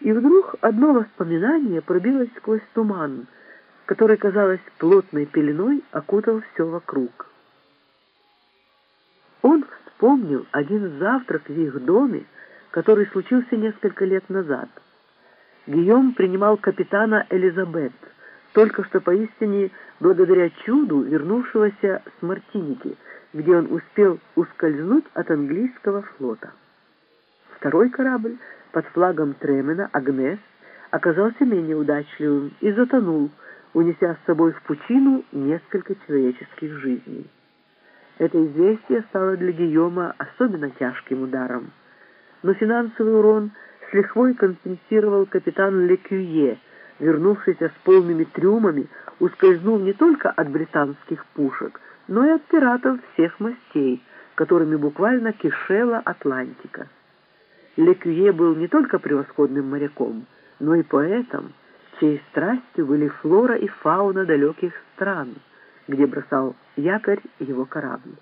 И вдруг одно воспоминание пробилось сквозь туман, который, казалось, плотной пеленой окутал все вокруг. Он вспомнил один завтрак в их доме, который случился несколько лет назад. Гийом принимал капитана Элизабет, только что поистине благодаря чуду вернувшегося с Мартиники, где он успел ускользнуть от английского флота. Второй корабль под флагом Тремена «Агнес» оказался менее удачливым и затонул, унеся с собой в пучину несколько человеческих жизней. Это известие стало для Гийома особенно тяжким ударом. Но финансовый урон с лихвой компенсировал капитан Лекюе, вернувшийся с полными трюмами, ускользнув не только от британских пушек, но и от пиратов всех мастей, которыми буквально кишела Атлантика. Лекюе был не только превосходным моряком, но и поэтом, чьей страстью были флора и фауна далеких стран, где бросал якорь его корабль.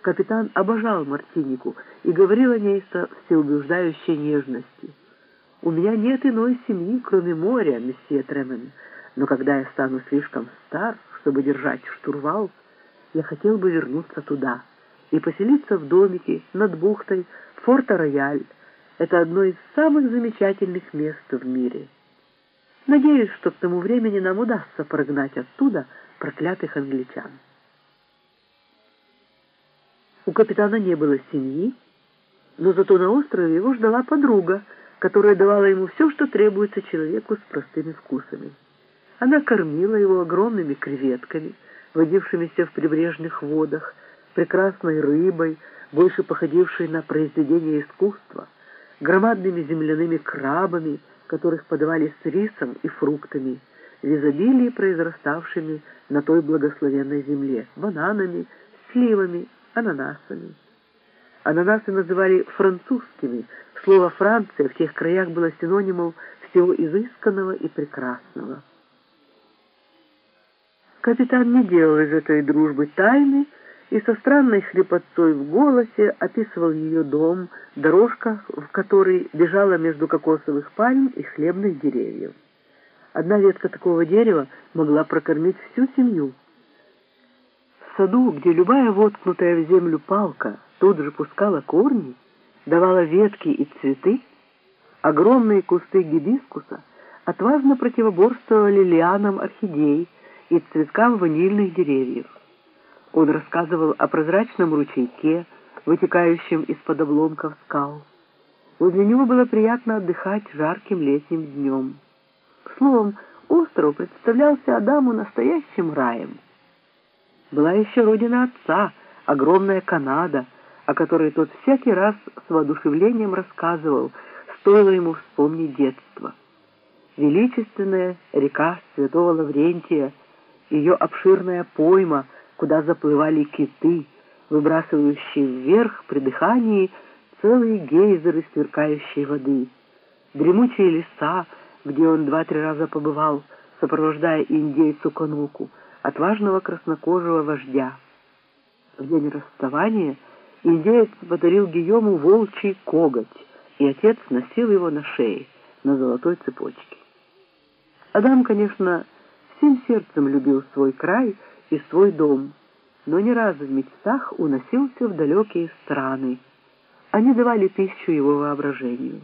Капитан обожал Мартинику и говорил о ней со всеубеждающей нежностью. «У меня нет иной семьи, кроме моря, месье Тремен, но когда я стану слишком стар, чтобы держать штурвал, я хотел бы вернуться туда и поселиться в домике над бухтой Форта-Рояль, это одно из самых замечательных мест в мире. Надеюсь, что к тому времени нам удастся прогнать оттуда проклятых англичан. У капитана не было семьи, но зато на острове его ждала подруга, которая давала ему все, что требуется человеку с простыми вкусами. Она кормила его огромными креветками, водившимися в прибрежных водах, прекрасной рыбой, больше походившей на произведение искусства — громадными земляными крабами, которых подавали с рисом и фруктами, в изобилии произраставшими на той благословенной земле, бананами, сливами, ананасами. Ананасы называли французскими. Слово «Франция» в тех краях было синонимом всего изысканного и прекрасного. Капитан не делал из этой дружбы тайны, и со странной хрипотцой в голосе описывал ее дом, дорожка, в которой бежала между кокосовых пальм и хлебных деревьев. Одна ветка такого дерева могла прокормить всю семью. В саду, где любая воткнутая в землю палка тут же пускала корни, давала ветки и цветы, огромные кусты гибискуса отважно противоборствовали лианам орхидей и цветкам ванильных деревьев. Он рассказывал о прозрачном ручейке, вытекающем из-под обломков скал. Возле него было приятно отдыхать жарким летним днем. Словом, остров представлялся Адаму настоящим раем. Была еще родина отца, огромная Канада, о которой тот всякий раз с воодушевлением рассказывал, стоило ему вспомнить детство. Величественная река Святого Лаврентия, ее обширная пойма — куда заплывали киты, выбрасывающие вверх при дыхании целые гейзеры сверкающей воды, дремучие леса, где он два-три раза побывал, сопровождая индейцу Кануку, отважного краснокожего вождя. В день расставания индеец подарил Гийому волчий коготь, и отец носил его на шее, на золотой цепочке. Адам, конечно, всем сердцем любил свой край и свой дом, но ни разу в мечтах уносился в далекие страны. Они давали пищу его воображению.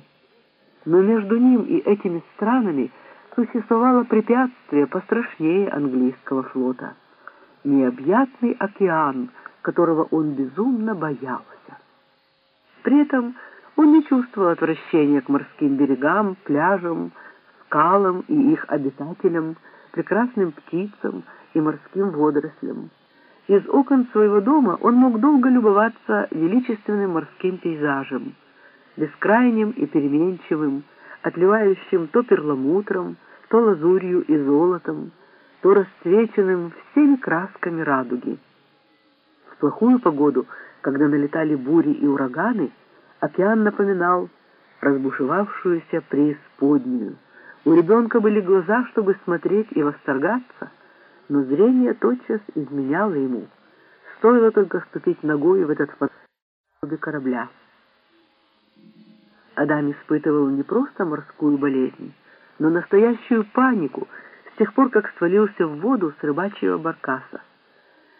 Но между ним и этими странами существовало препятствие пострашнее английского флота. Необъятный океан, которого он безумно боялся. При этом он не чувствовал отвращения к морским берегам, пляжам, скалам и их обитателям, прекрасным птицам, и морским водорослям. Из окон своего дома он мог долго любоваться величественным морским пейзажем, бескрайним и переменчивым, отливающим то перламутром, то лазурью и золотом, то расцвеченным всеми красками радуги. В плохую погоду, когда налетали бури и ураганы, океан напоминал разбушевавшуюся преисподнюю. У ребенка были глаза, чтобы смотреть и восторгаться, но зрение тотчас изменяло ему. Стоило только ступить ногой в этот фасад корабля. Адам испытывал не просто морскую болезнь, но настоящую панику с тех пор, как свалился в воду с рыбачьего баркаса.